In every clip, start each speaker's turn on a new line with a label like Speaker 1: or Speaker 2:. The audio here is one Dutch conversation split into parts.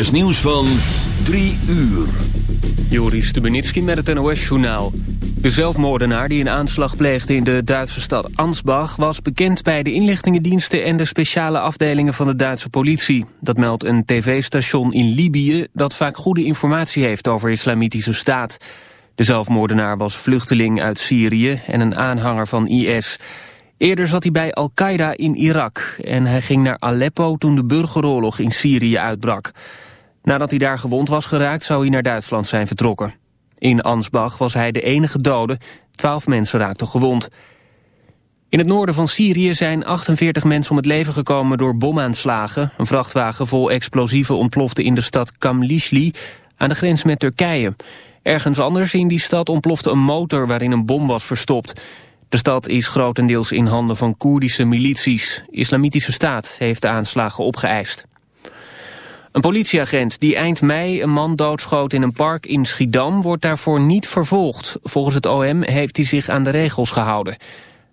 Speaker 1: is nieuws van 3 uur.
Speaker 2: Joris Stubenitski met het NOS-journaal. De zelfmoordenaar die een aanslag pleegde in de Duitse stad Ansbach... was bekend bij de inlichtingendiensten en de speciale afdelingen van de Duitse politie. Dat meldt een tv-station in Libië dat vaak goede informatie heeft over islamitische staat. De zelfmoordenaar was vluchteling uit Syrië en een aanhanger van IS... Eerder zat hij bij Al-Qaeda in Irak en hij ging naar Aleppo toen de burgeroorlog in Syrië uitbrak. Nadat hij daar gewond was geraakt zou hij naar Duitsland zijn vertrokken. In Ansbach was hij de enige dode, twaalf mensen raakten gewond. In het noorden van Syrië zijn 48 mensen om het leven gekomen door bomaanslagen. Een vrachtwagen vol explosieven ontplofte in de stad Kamlishli aan de grens met Turkije. Ergens anders in die stad ontplofte een motor waarin een bom was verstopt. De stad is grotendeels in handen van Koerdische milities. Islamitische staat heeft de aanslagen opgeëist. Een politieagent die eind mei een man doodschoot in een park in Schiedam... wordt daarvoor niet vervolgd. Volgens het OM heeft hij zich aan de regels gehouden.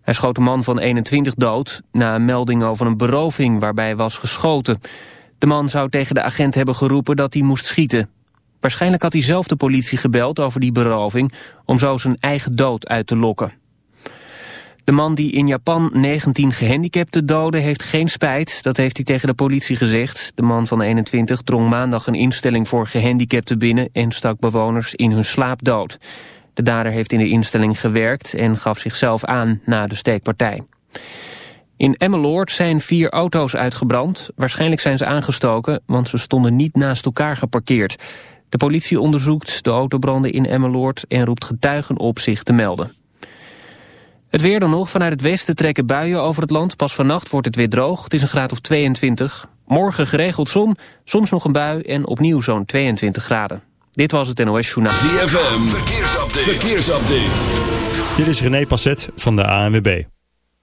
Speaker 2: Hij schoot een man van 21 dood... na een melding over een beroving waarbij was geschoten. De man zou tegen de agent hebben geroepen dat hij moest schieten. Waarschijnlijk had hij zelf de politie gebeld over die beroving... om zo zijn eigen dood uit te lokken. De man die in Japan 19 gehandicapten doodde heeft geen spijt. Dat heeft hij tegen de politie gezegd. De man van 21 drong maandag een instelling voor gehandicapten binnen... en stak bewoners in hun slaap dood. De dader heeft in de instelling gewerkt en gaf zichzelf aan na de steekpartij. In Emmeloord zijn vier auto's uitgebrand. Waarschijnlijk zijn ze aangestoken, want ze stonden niet naast elkaar geparkeerd. De politie onderzoekt de autobranden in Emmeloord en roept getuigen op zich te melden. Het weer dan nog. Vanuit het westen trekken buien over het land. Pas vannacht wordt het weer droog. Het is een graad of 22. Morgen geregeld zon, soms nog een bui en opnieuw zo'n 22 graden. Dit was het NOS Journaal.
Speaker 1: ZFM, verkeersupdate. verkeersupdate.
Speaker 3: Dit is René Passet van de ANWB.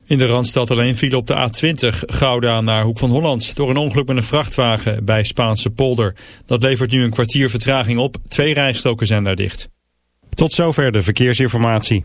Speaker 3: In de Randstad alleen viel op de A20 Gouda naar Hoek van Holland... door een ongeluk met een vrachtwagen bij Spaanse polder. Dat levert nu een kwartier vertraging op. Twee rijstroken zijn daar dicht. Tot zover de verkeersinformatie.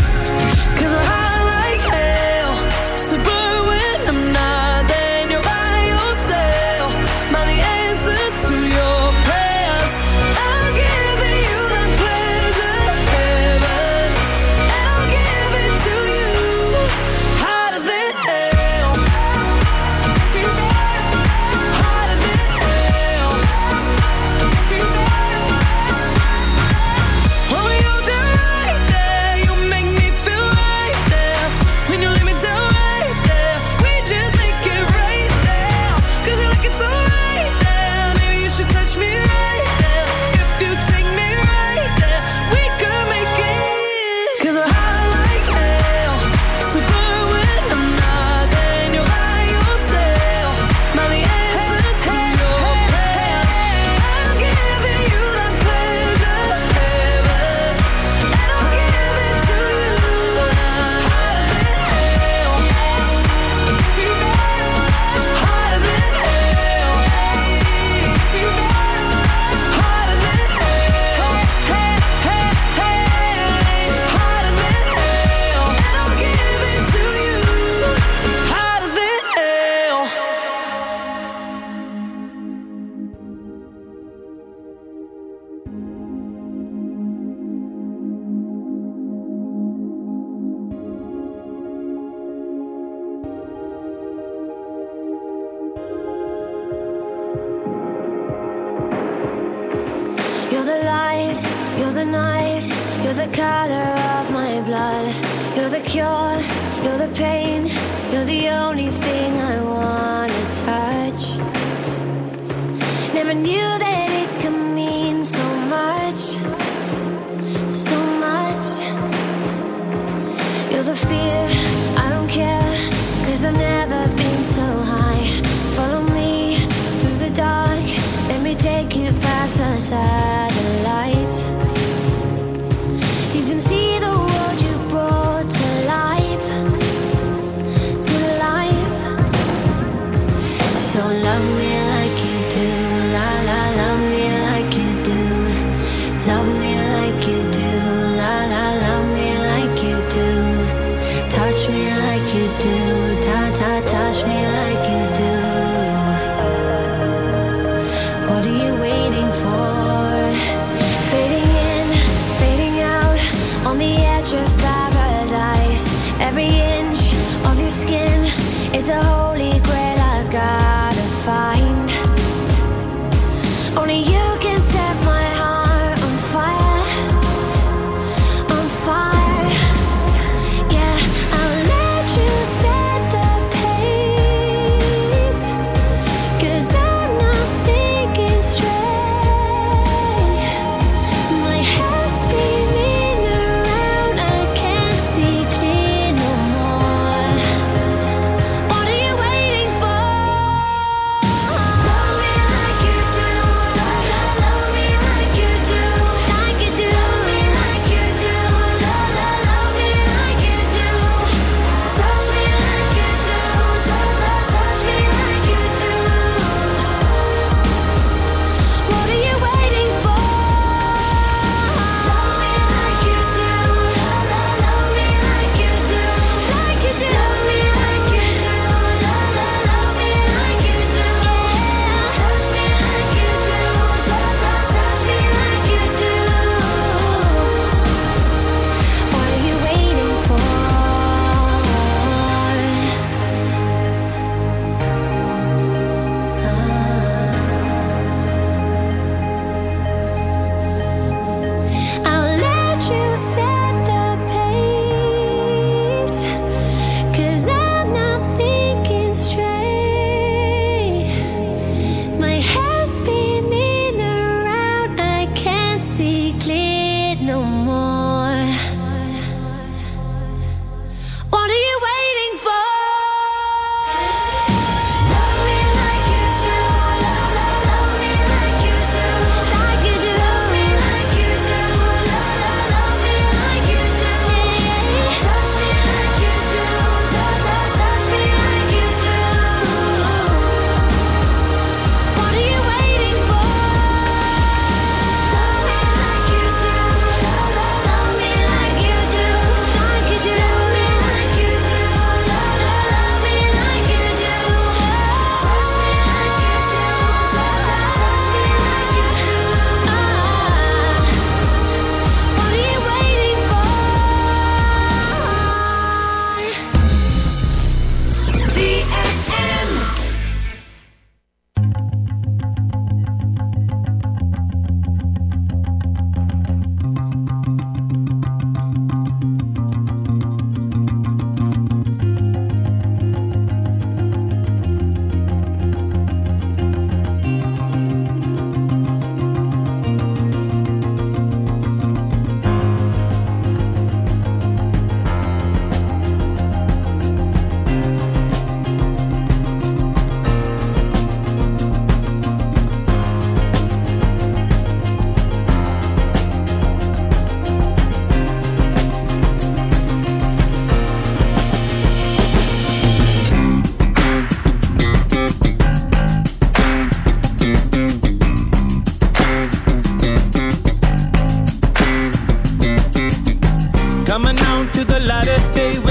Speaker 4: Do, Coming out to the
Speaker 5: light of
Speaker 1: day.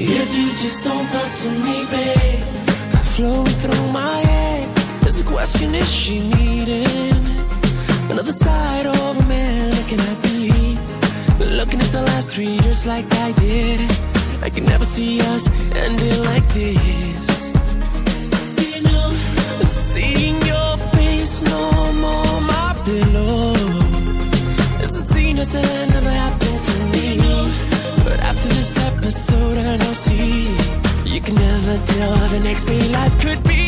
Speaker 6: If you just don't talk to me, babe, flowing through my head. There's a question: Is she needing another side of a man looking at me, looking at the last three years like I did? I could never see us ending like this. episode and I'll see. You can never tell how the next day life could be.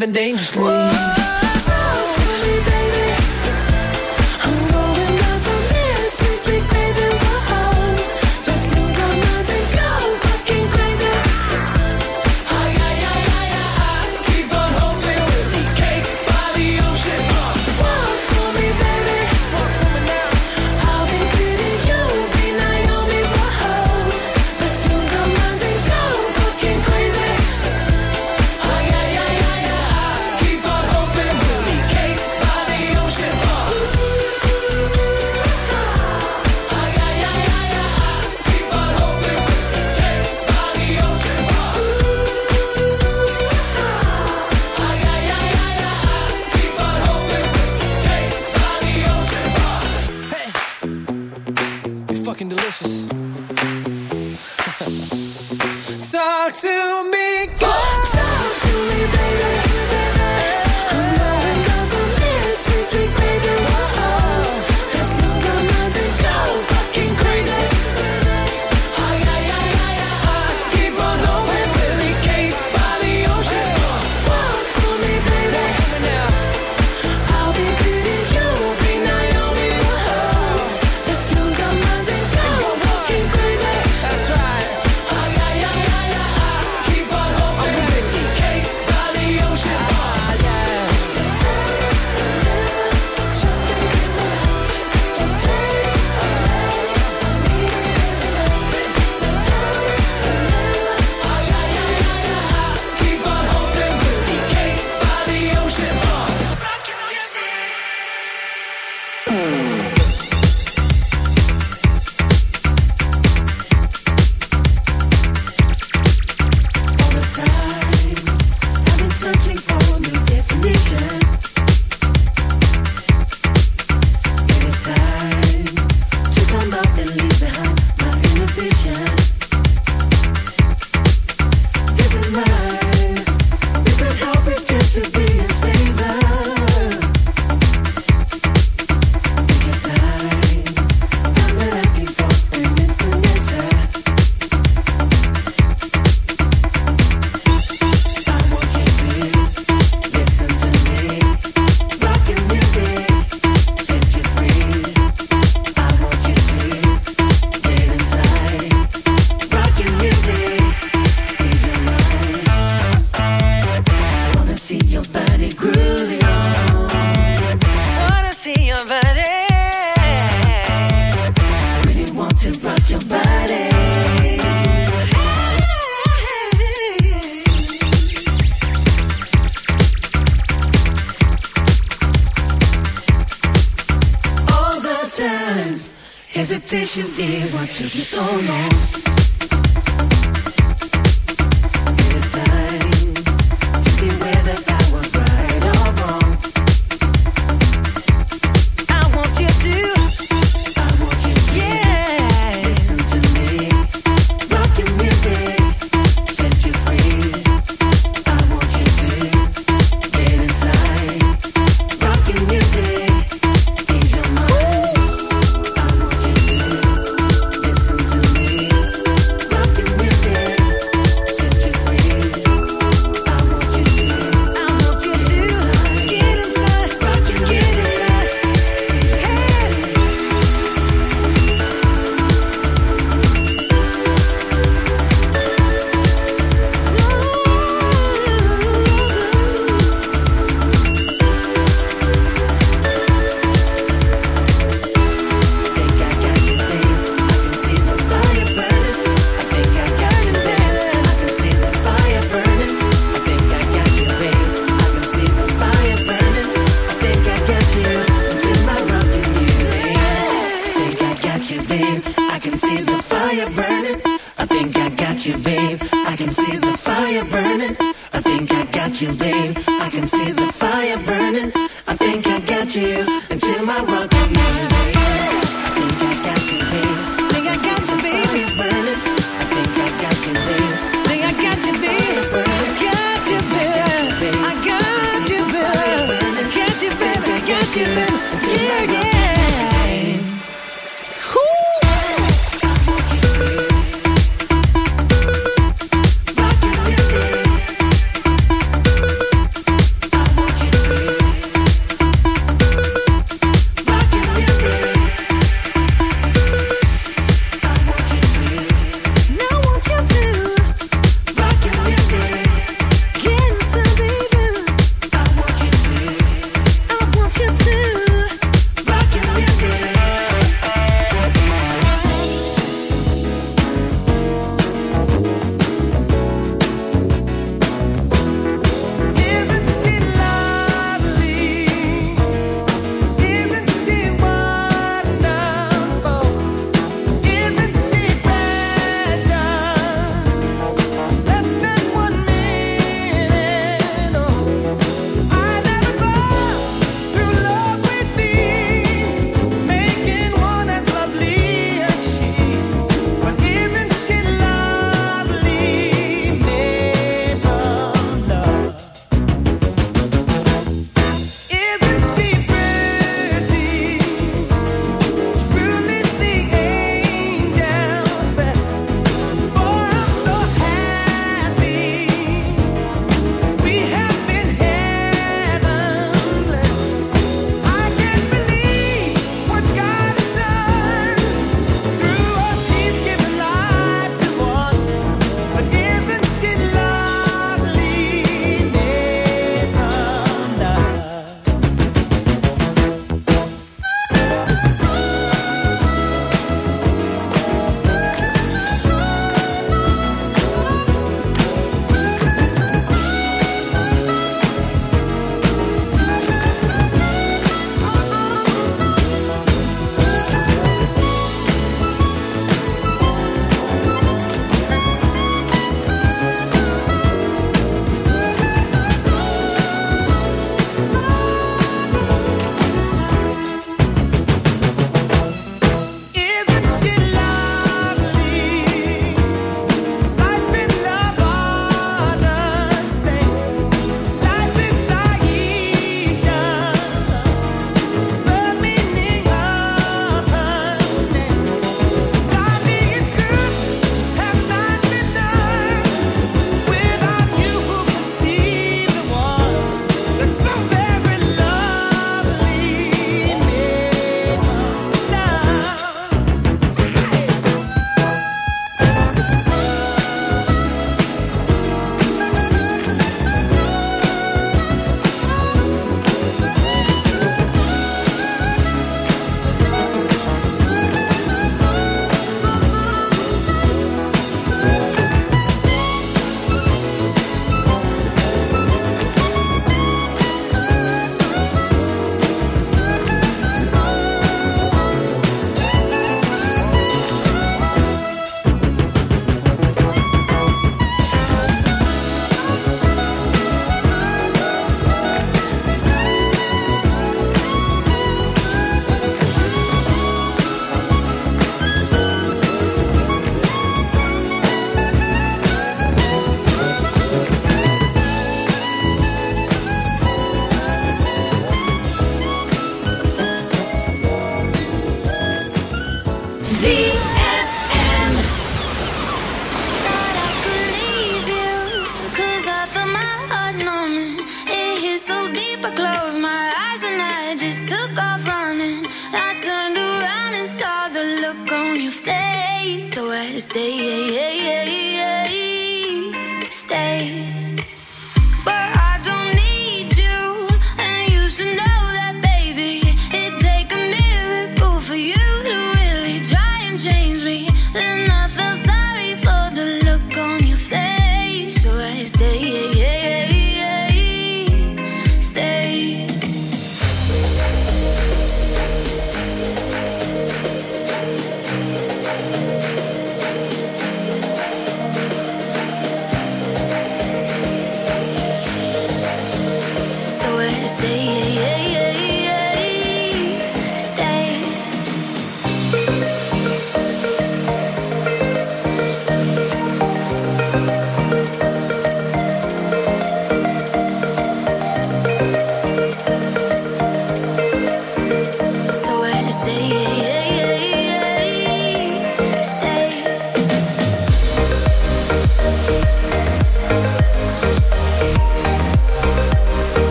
Speaker 5: living dangerously.
Speaker 7: I can see the fire burning. I think I got you, babe. I can see the fire burning. I think I got you, babe. I can see the